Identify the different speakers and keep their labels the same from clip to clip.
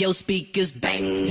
Speaker 1: your speakers bang.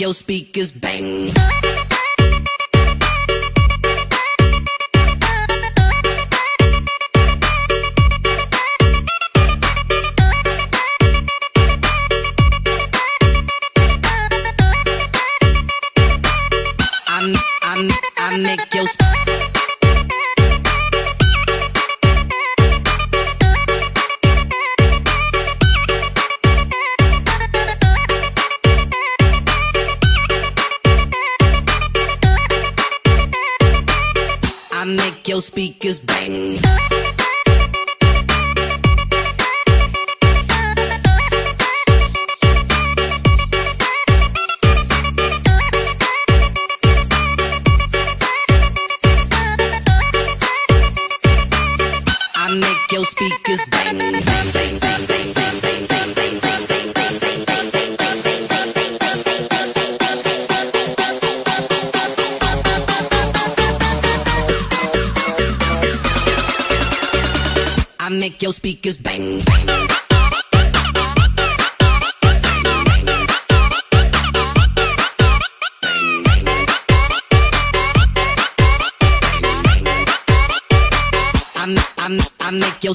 Speaker 1: your speakers bang. speakers bang. Your speakers bang, bang. I'm, I'm, I make your